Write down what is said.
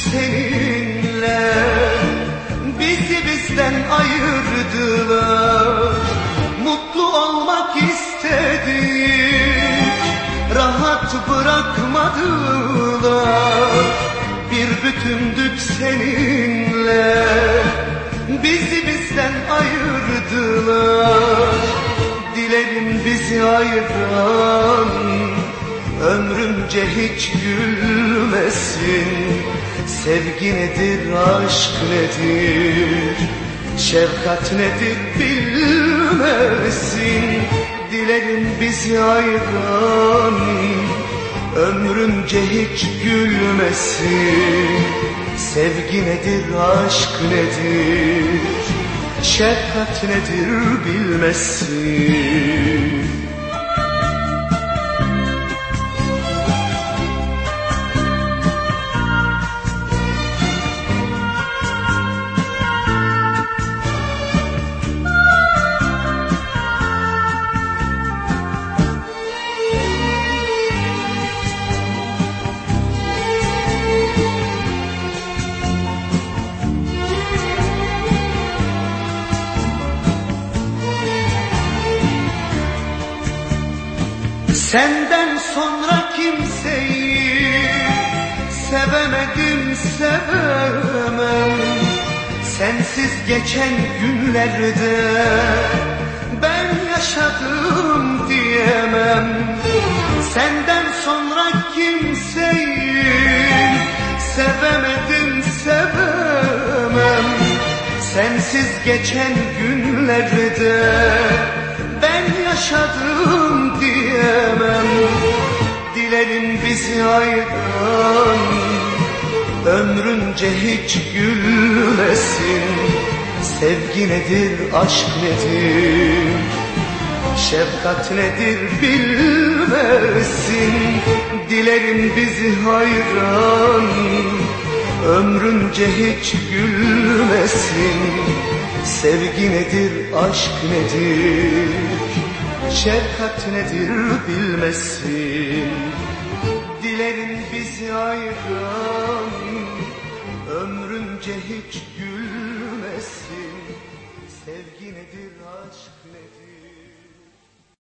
seninle Bizi bizden ayırdılar. Mutlu olmak istedik Rahat bırakmadılar. Bir bütündük seninle Bizi bizden ayırdılar. Dilerim bizi ayıran Ömrümce hiç gülmesin Sevgi nedir, aşk nedir? Şefkat nedir bilmesin Dilerim bizi ayıran Ömrümce hiç gülmesin. Sevgi nedir, aşk nedir? Şefkat nedir bilmesin Senden sonra kimseyi sevemedim sevemem. Sensiz geçen günlerde ben yaşadım diyemem. Senden sonra kimseyi sevemedim sevemem. Sensiz geçen günlerde ben yaşadım diyemem bizi ayıran Ömrünce hiç gülmesin. Sevgi nedir, aşk nedir? Şefkat nedir bilmesin. Dilerim bizi hayran. Ömrünce hiç gülmesin. Sevgi nedir, aşk nedir? Şefkat nedir bilmesin Sevgi nedir, aşk nedir